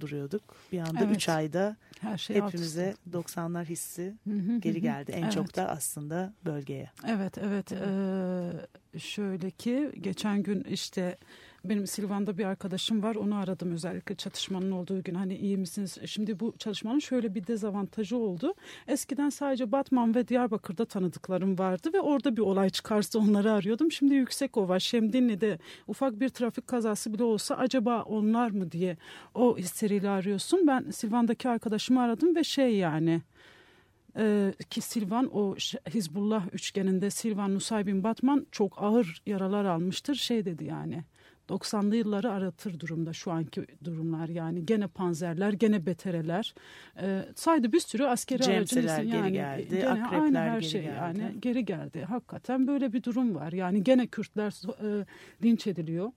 duruyorduk. Bir anda 3 evet. ayda Her şey hepimize 90'lar hissi geri geldi. En evet. çok da aslında bölgeye. Evet, evet. Ee, şöyle ki geçen gün işte benim Silvan'da bir arkadaşım var. Onu aradım özellikle çatışmanın olduğu gün. Hani iyi misiniz? Şimdi bu çalışmanın şöyle bir dezavantajı oldu. Eskiden sadece Batman ve Diyarbakır'da tanıdıklarım vardı ve orada bir olay çıkarsa onları arıyordum. Şimdi Yüksekova, Şemdinli'de ufak bir trafik kazası bile olsa acaba onlar mı diye o hisseriyle arıyorsun. Ben Silvan'daki arkadaşımı aradım ve şey yani ki Silvan o Hizbullah üçgeninde Silvan Nusaybin Batman çok ağır yaralar almıştır şey dedi yani 90'lı yılları aratır durumda şu anki durumlar yani gene panzerler gene betereler e, saydı bir sürü askeri aracın yani, geri geldi gene akrepler aynı her geri şey geldi. yani geri geldi hakikaten böyle bir durum var yani gene Kürtler e, linç ediliyor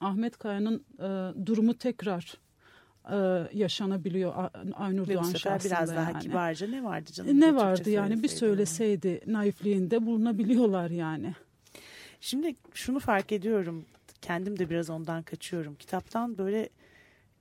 Ahmet Kaya'nın e, durumu tekrar e, yaşanabiliyor Aynur Ve Doğan şahsında. biraz daha yani. kibarca ne vardı canım? Ne vardı yani bir söyleseydi naifliğinde bulunabiliyorlar yani. Şimdi şunu fark ediyorum kendim de biraz ondan kaçıyorum. Kitaptan böyle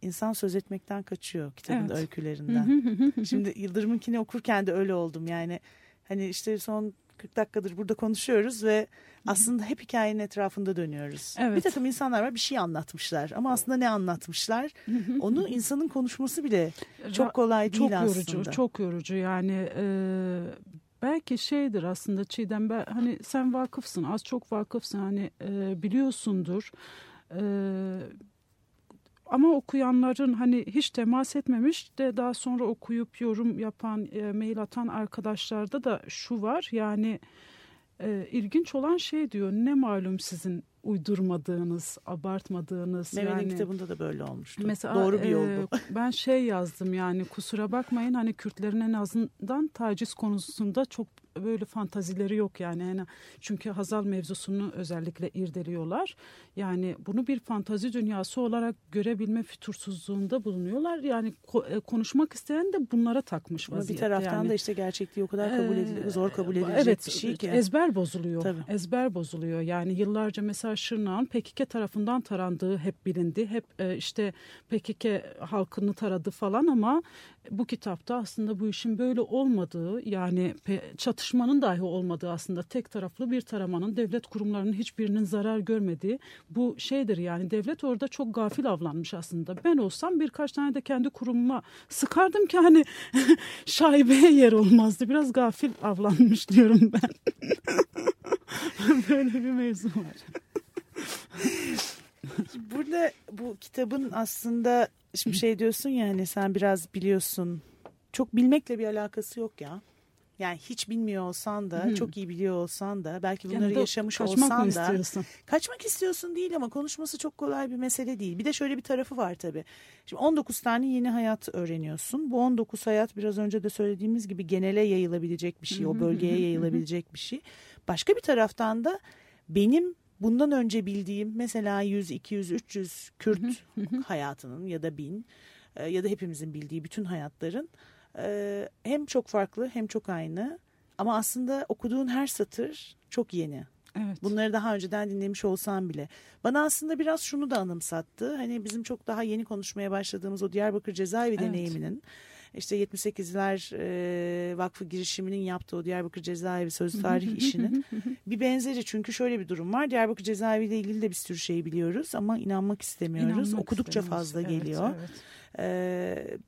insan söz etmekten kaçıyor kitabın evet. öykülerinden. <laughs> Şimdi Yıldırım'ınkini okurken de öyle oldum. Yani hani işte son 40 dakikadır burada konuşuyoruz ve aslında hep hikayenin etrafında dönüyoruz. Evet. Bir takım insanlar var bir şey anlatmışlar ama aslında ne anlatmışlar <laughs> onu insanın konuşması bile çok kolay değil çok yorucu, aslında. Çok yorucu yani e, belki şeydir aslında Çiğdem ben, hani sen vakıfsın az çok vakıfsın hani e, biliyorsundur. E, ama okuyanların hani hiç temas etmemiş de daha sonra okuyup yorum yapan e, mail atan arkadaşlarda da şu var. Yani e, ilginç olan şey diyor ne malum sizin uydurmadığınız, abartmadığınız. Mehmet'in yani, kitabında da böyle olmuştu. Mesela, Doğru bir yol bu. E, <laughs> ben şey yazdım yani kusura bakmayın hani Kürtlerin en azından taciz konusunda çok böyle fantazileri yok yani. yani çünkü Hazal mevzusunu özellikle irdeliyorlar. Yani bunu bir fantazi dünyası olarak görebilme fütursuzluğunda bulunuyorlar. Yani ko- e, konuşmak isteyen de bunlara takmış vaziyette. bir taraftan yani. da işte gerçekliği o kadar kabul edilir, ee, zor kabul edilecek evet, bir şey ki. Ezber bozuluyor. Tabii. Ezber bozuluyor. Yani yıllarca mesela Şırnak'ın PKK tarafından tarandığı hep bilindi. Hep e, işte PKK halkını taradı falan ama bu kitapta aslında bu işin böyle olmadığı yani çatışmanın dahi olmadığı aslında tek taraflı bir taramanın devlet kurumlarının hiçbirinin zarar görmediği bu şeydir yani devlet orada çok gafil avlanmış aslında. Ben olsam birkaç tane de kendi kurumuma sıkardım ki hani <laughs> şaibeye yer olmazdı. Biraz gafil avlanmış diyorum ben. <laughs> böyle bir mevzu var. Burada bu kitabın aslında şimdi şey diyorsun ya hani sen biraz biliyorsun. Çok bilmekle bir alakası yok ya. Yani hiç bilmiyor olsan da, hmm. çok iyi biliyor olsan da, belki bunları yani yaşamış olsan da istiyorsun? kaçmak istiyorsun değil ama konuşması çok kolay bir mesele değil. Bir de şöyle bir tarafı var tabii. Şimdi 19 tane yeni hayat öğreniyorsun. Bu 19 hayat biraz önce de söylediğimiz gibi genele yayılabilecek bir şey, o bölgeye yayılabilecek bir şey. Başka bir taraftan da benim bundan önce bildiğim mesela 100, 200, 300 Kürt hayatının ya da bin e, ya da hepimizin bildiği bütün hayatların e, hem çok farklı hem çok aynı ama aslında okuduğun her satır çok yeni. Evet. Bunları daha önceden dinlemiş olsam bile. Bana aslında biraz şunu da anımsattı. Hani bizim çok daha yeni konuşmaya başladığımız o Diyarbakır cezaevi evet. deneyiminin işte 78'ler e, Vakfı girişiminin yaptığı o Diyarbakır Cezaevi Söz Tarih işinin <laughs> bir benzeri. Çünkü şöyle bir durum var. Diyarbakır Cezaevi ile ilgili de bir sürü şey biliyoruz ama inanmak istemiyoruz. İnanmak Okudukça fazla geliyor. Evet, evet.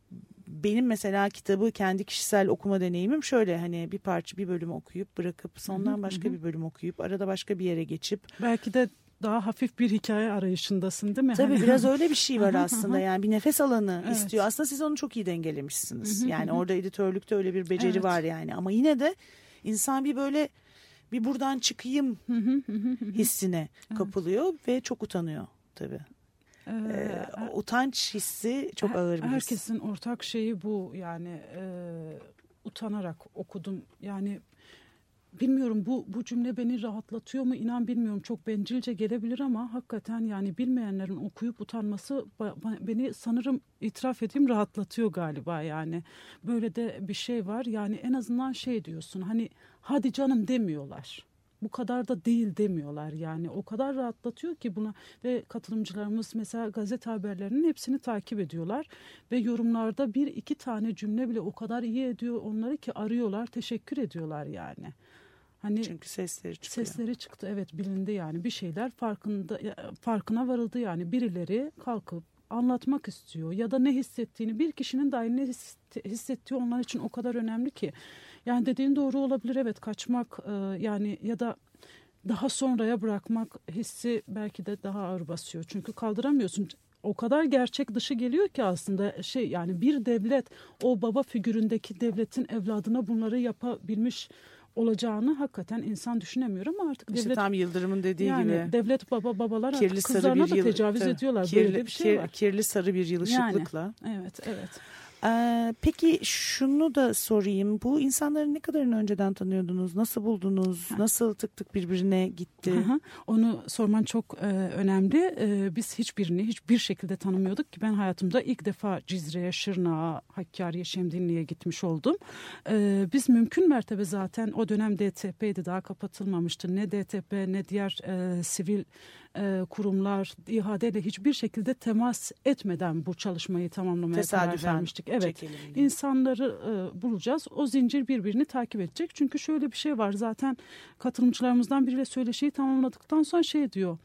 benim mesela kitabı kendi kişisel okuma deneyimim şöyle hani bir parça bir bölüm okuyup bırakıp sondan başka bir bölüm okuyup arada başka bir yere geçip belki de daha hafif bir hikaye arayışındasın değil mi? Tabii Hani- biraz <laughs> öyle bir şey var aslında yani bir nefes alanı Evet. istiyor. Aslında siz onu çok iyi dengelemişsiniz. Yani orada editörlükte öyle bir beceri Evet. var yani ama yine de insan bir böyle bir buradan çıkayım hissine kapılıyor ve çok utanıyor tabii. Ee, Ee, utanç hissi çok ağır bir his. Herkesin ortak şeyi bu yani e, utanarak okudum. Yani bilmiyorum bu bu cümle beni rahatlatıyor mu inan bilmiyorum çok bencilce gelebilir ama hakikaten yani bilmeyenlerin okuyup utanması beni sanırım itiraf edeyim rahatlatıyor galiba yani. Böyle de bir şey var yani en azından şey diyorsun hani hadi canım demiyorlar. Bu kadar da değil demiyorlar yani o kadar rahatlatıyor ki buna ve katılımcılarımız mesela gazete haberlerinin hepsini takip ediyorlar ve yorumlarda bir iki tane cümle bile o kadar iyi ediyor onları ki arıyorlar teşekkür ediyorlar yani. Hani Çünkü sesleri çıkıyor. sesleri çıktı. Evet bilindi yani. Bir şeyler farkında farkına varıldı yani. Birileri kalkıp anlatmak istiyor ya da ne hissettiğini bir kişinin dahi ne his- hissettiği onlar için o kadar önemli ki. Yani dediğin doğru olabilir. Evet kaçmak e, yani ya da daha sonraya bırakmak hissi belki de daha ağır basıyor. Çünkü kaldıramıyorsun. O kadar gerçek dışı geliyor ki aslında şey yani bir devlet o baba figüründeki devletin evladına bunları yapabilmiş olacağını hakikaten insan düşünemiyor ama artık İşte devlet tam Yıldırım'ın dediği yani gibi. devlet baba babalar artık Kirli sarı kızlarına bir da yıl, tecavüz tabii, ediyorlar kirli, böyle bir şey kir- var. kirli sarı bir yılışıklıkla. Evet evet. Ee, peki şunu da sorayım. Bu insanları ne kadarını önceden tanıyordunuz? Nasıl buldunuz? Nasıl tık tık birbirine gitti? Aha, onu sorman çok e, önemli. E, biz hiçbirini hiçbir şekilde tanımıyorduk ki ben hayatımda ilk defa Cizre'ye, Şırnak'a, Hakkari'ye, Şemdinli'ye gitmiş oldum. E, biz mümkün mertebe zaten o dönem DTP'ydi daha kapatılmamıştı. Ne DTP ne diğer e, sivil e, kurumlar ihadeyle hiçbir şekilde temas etmeden bu çalışmayı tamamlamaya karar Tesadüfen vermiştik. Evet. çekelim. İnsanları e, bulacağız. O zincir birbirini takip edecek. Çünkü şöyle bir şey var. Zaten katılımcılarımızdan biriyle söyleşiyi tamamladıktan sonra şey diyor.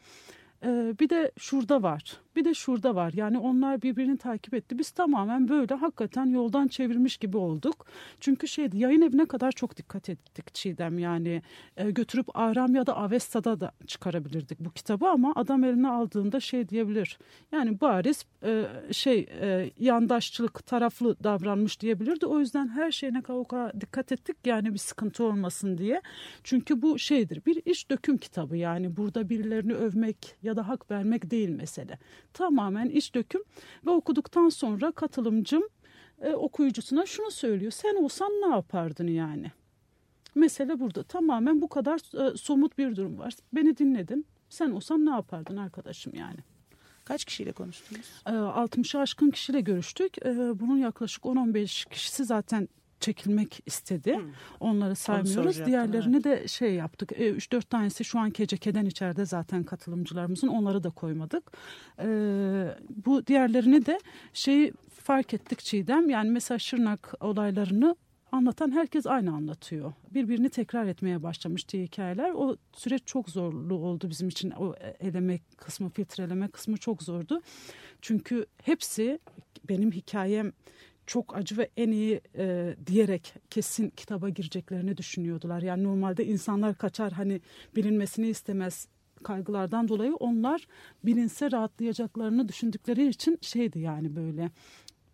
e, bir de şurada var. Bir de şurada var. Yani onlar birbirini takip etti. Biz tamamen böyle hakikaten yoldan çevirmiş gibi olduk. Çünkü şeydi yayın evine kadar çok dikkat ettik Çiğdem. Yani e, götürüp Aram ya da Avesta'da da çıkarabilirdik bu kitabı ama adam eline aldığında şey diyebilir. Yani bariz e, şey e, yandaşçılık taraflı davranmış diyebilirdi. O yüzden her şeyine kadar dikkat ettik yani bir sıkıntı olmasın diye. Çünkü bu şeydir bir iş döküm kitabı yani burada birilerini övmek ya da hak vermek değil mesele. Tamamen iş döküm ve okuduktan sonra katılımcım e, okuyucusuna şunu söylüyor. Sen olsan ne yapardın yani? Mesele burada. Tamamen bu kadar e, somut bir durum var. Beni dinledin. Sen olsan ne yapardın arkadaşım yani? Kaç kişiyle konuştunuz? E, 60'ı aşkın kişiyle görüştük. E, bunun yaklaşık 10-15 kişisi zaten çekilmek istedi. Onları saymıyoruz. Diğerlerini de şey yaptık. E, 3-4 tanesi şu an Keceke'den içeride zaten katılımcılarımızın. Onları da koymadık. E, bu diğerlerini de şey fark ettik Çiğdem. Yani mesela Şırnak olaylarını anlatan herkes aynı anlatıyor. Birbirini tekrar etmeye başlamıştı hikayeler. O süreç çok zorlu oldu bizim için. O eleme kısmı, filtreleme kısmı çok zordu. Çünkü hepsi benim hikayem çok acı ve en iyi e, diyerek kesin kitaba gireceklerini düşünüyordular. Yani normalde insanlar kaçar hani bilinmesini istemez kaygılardan dolayı onlar bilinse rahatlayacaklarını düşündükleri için şeydi yani böyle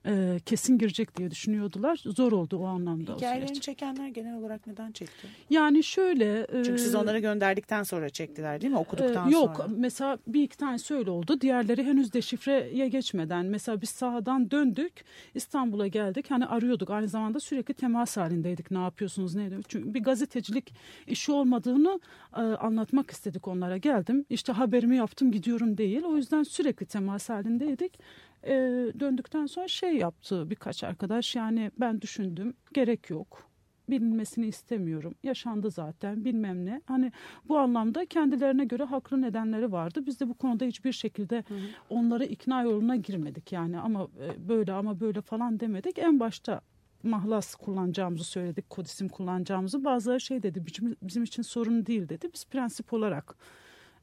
e, kesin girecek diye düşünüyordular. Zor oldu o anlamda Hikayelerini çekenler genel olarak neden çekti? Yani şöyle... e, Çünkü siz onları gönderdikten sonra çektiler değil mi? Okuduktan ee, yok sonra. mesela bir iki tanesi öyle oldu. Diğerleri henüz deşifreye geçmeden mesela biz sahadan döndük İstanbul'a geldik. Hani arıyorduk aynı zamanda sürekli temas halindeydik. Ne yapıyorsunuz ne ediyorsunuz? Çünkü bir gazetecilik işi olmadığını e, anlatmak istedik onlara. Geldim işte haberimi yaptım gidiyorum değil. O yüzden sürekli temas halindeydik. E, döndükten sonra şey yaptı birkaç arkadaş yani ben düşündüm gerek yok bilinmesini istemiyorum. Yaşandı zaten bilmem ne. Hani bu anlamda kendilerine göre haklı nedenleri vardı. Biz de bu konuda hiçbir şekilde onları ikna yoluna girmedik. Yani ama e, böyle ama böyle falan demedik. En başta mahlas kullanacağımızı söyledik, kod isim kullanacağımızı. Bazıları şey dedi bizim, bizim için sorun değil dedi. Biz prensip olarak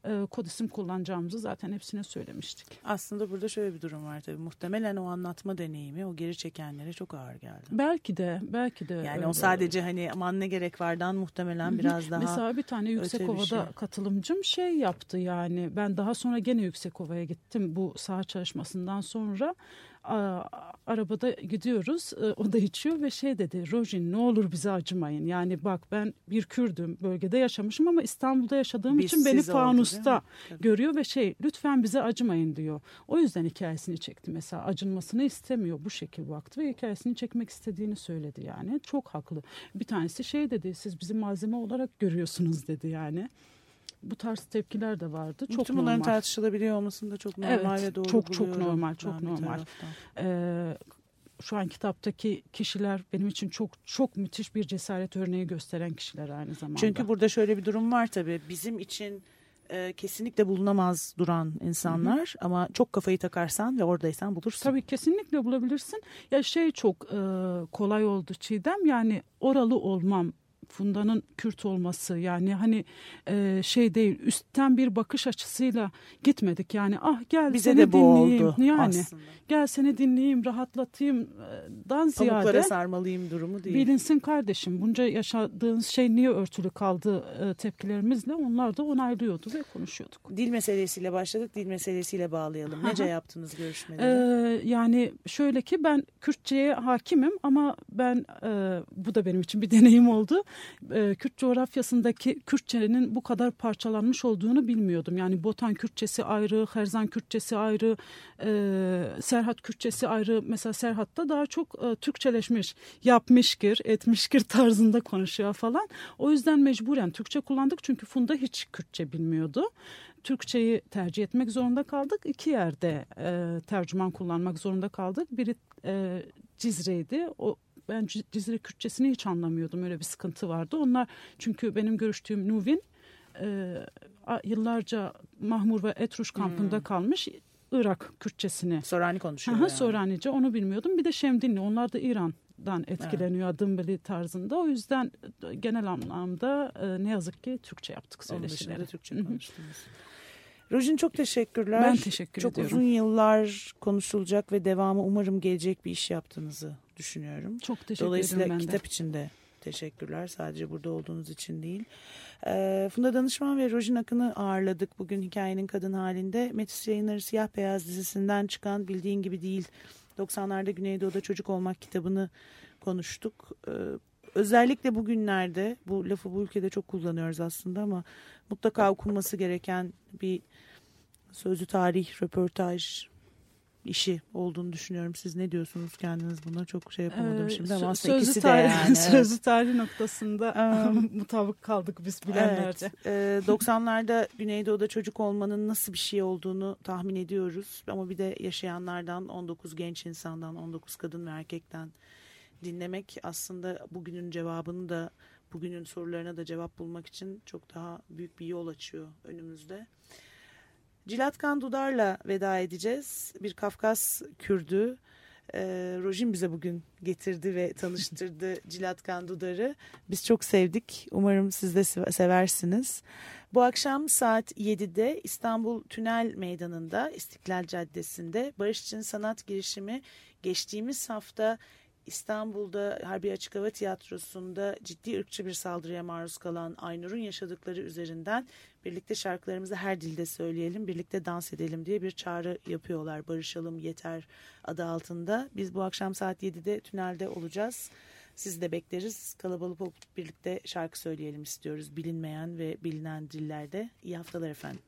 e, kod isim kullanacağımızı zaten hepsine söylemiştik. Aslında burada şöyle bir durum var tabii. Muhtemelen o anlatma deneyimi o geri çekenlere çok ağır geldi. Belki de, belki de. Yani öyle. o sadece hani aman ne gerek vardan muhtemelen biraz daha Mesela bir tane Yüksekova'da şey. katılımcım şey yaptı yani ben daha sonra gene Yüksekova'ya gittim bu saha çalışmasından sonra a, arabada gidiyoruz e, o da içiyor ve şey dedi Rojin ne olur bize acımayın. Yani bak ben bir Kürdüm bölgede yaşamışım ama İstanbul'da yaşadığım Biz için beni oldu, fanusta görüyor ve şey lütfen bize acımayın. diyor. O yüzden hikayesini çekti mesela. Acınmasını istemiyor bu şekil baktı ve hikayesini çekmek istediğini söyledi yani. Çok haklı. Bir tanesi şey dedi siz bizi malzeme olarak görüyorsunuz. dedi yani. Bu tarz tepkiler de vardı. Çok Bütün bunların normal. tartışılabiliyor olması da çok normal Evet, ve doğru çok çok buluyorum normal, ben çok normal. Ee, şu an kitaptaki kişiler benim için çok çok müthiş bir cesaret örneği gösteren kişiler aynı zamanda. Çünkü burada şöyle bir durum var tabii. Bizim için e, kesinlikle bulunamaz duran insanlar ama çok kafayı takarsan ve oradaysan bulursun. Tabii kesinlikle bulabilirsin. Ya şey çok e, kolay oldu Çiğdem yani oralı olmam. Funda'nın Kürt olması yani hani e, şey değil üstten bir bakış açısıyla gitmedik yani ah gel Bize seni de bu dinleyeyim oldu yani aslında. gel seni dinleyeyim rahatlatayım e, dan Pamuklara ziyade sarmalıyım durumu değil. bilinsin kardeşim bunca yaşadığınız şey niye örtülü kaldı e, tepkilerimizle onlar da onaylıyordu ve konuşuyorduk. Dil meselesiyle başladık, dil meselesiyle bağlayalım. Nece yaptınız görüşmeleri? Ee, yani şöyle ki ben Kürtçe'ye hakimim ama ben e, bu da benim için bir deneyim oldu. E, Kürt coğrafyasındaki Kürtçenin bu kadar parçalanmış olduğunu bilmiyordum. Yani Botan Kürtçesi ayrı, Herzan Kürtçesi ayrı, e, Serhat Kürtçesi ayrı. Mesela Serhat'ta daha çok e, Türkçeleşmiş, yapmışkır, etmişkir tarzında konuşuyor falan. O yüzden mecburen Türkçe kullandık çünkü Funda hiç Kürtçe bilmiyordu. Türkçeyi tercih etmek zorunda kaldık. İki yerde e, tercüman kullanmak zorunda kaldık. Biri e, Cizre'ydi. O ben Cizre Kürtçesini hiç anlamıyordum. Öyle bir sıkıntı vardı. Onlar çünkü benim görüştüğüm Nuvin e, yıllarca Mahmur ve Etruş kampında kalmış. Irak Kürtçesini. Sorani konuşuyor Aha, yani. Soranice onu bilmiyordum. Bir de Şemdinli onlar da İran'dan etkileniyor Dımbeli tarzında. O yüzden e, genel anlamda e, ne yazık ki Türkçe yaptık Onun dışında söyleşileri. da Türkçe konuştunuz. Rojin çok teşekkürler. Ben teşekkür çok ediyorum. uzun yıllar konuşulacak ve devamı umarım gelecek bir iş yaptığınızı düşünüyorum. Çok teşekkür Dolayısıyla ederim de. kitap için de teşekkürler. Sadece burada olduğunuz için değil. Ee, Funda Danışman ve Rojin Akın'ı ağırladık bugün hikayenin kadın halinde. Metis Yayınları Siyah Beyaz dizisinden çıkan Bildiğin Gibi Değil 90'larda Güneydoğu'da Çocuk Olmak kitabını konuştuk. Ee, özellikle bugünlerde bu lafı bu ülkede çok kullanıyoruz aslında ama mutlaka okunması gereken bir sözlü tarih, röportaj işi olduğunu düşünüyorum. Siz ne diyorsunuz kendiniz buna? Çok şey yapamadım Ee, şimdi ama aslında ikisi de tarih, yani. evet. <laughs> Sözlü tarih noktasında <laughs> mutabık kaldık biz bilenlerce. Evet, e, 90'larda Güneydoğu'da çocuk olmanın nasıl bir şey olduğunu tahmin ediyoruz. Ama bir de yaşayanlardan 19 genç insandan, 19 kadın ve erkekten dinlemek aslında bugünün cevabını da bugünün sorularına da cevap bulmak için çok daha büyük bir yol açıyor önümüzde. Cilatkan Dudar'la veda edeceğiz. Bir Kafkas Kürdü. Ee, Rojin bize bugün getirdi ve tanıştırdı <laughs> Cilatkan Dudar'ı. Biz çok sevdik. Umarım siz de se- seversiniz. Bu akşam saat 7'de İstanbul Tünel Meydanı'nda İstiklal Caddesi'nde Barış için Sanat girişimi geçtiğimiz hafta İstanbul'da Harbi Açık Hava Tiyatrosu'nda ciddi ırkçı bir saldırıya maruz kalan Aynur'un yaşadıkları üzerinden birlikte şarkılarımızı her dilde söyleyelim, birlikte dans edelim diye bir çağrı yapıyorlar. Barışalım yeter adı altında. Biz bu akşam saat 7'de tünelde olacağız. Sizi de bekleriz. Kalabalık olup birlikte şarkı söyleyelim istiyoruz. Bilinmeyen ve bilinen dillerde. İyi haftalar efendim.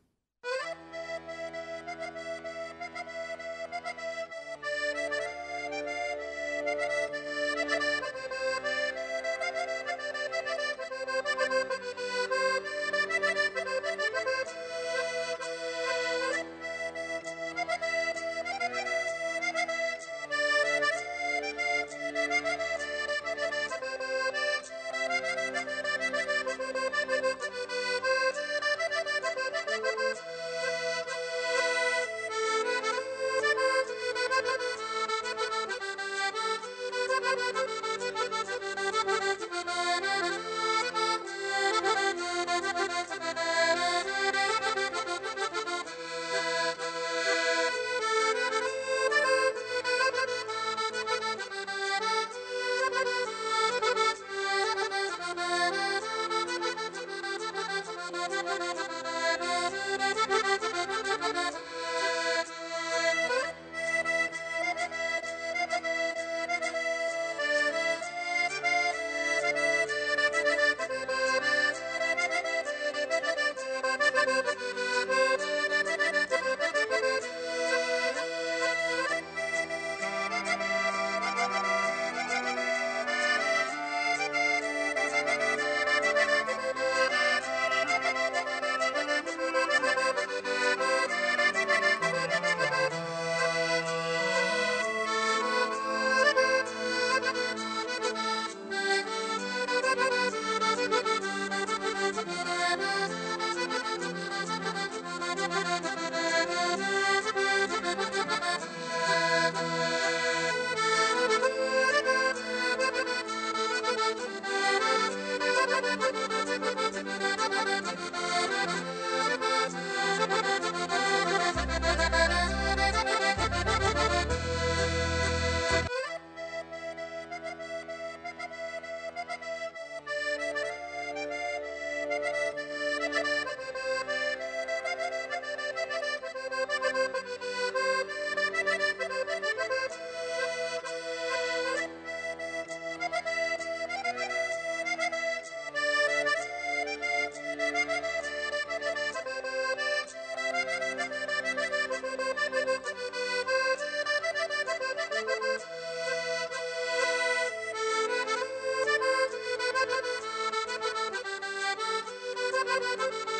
Thank you.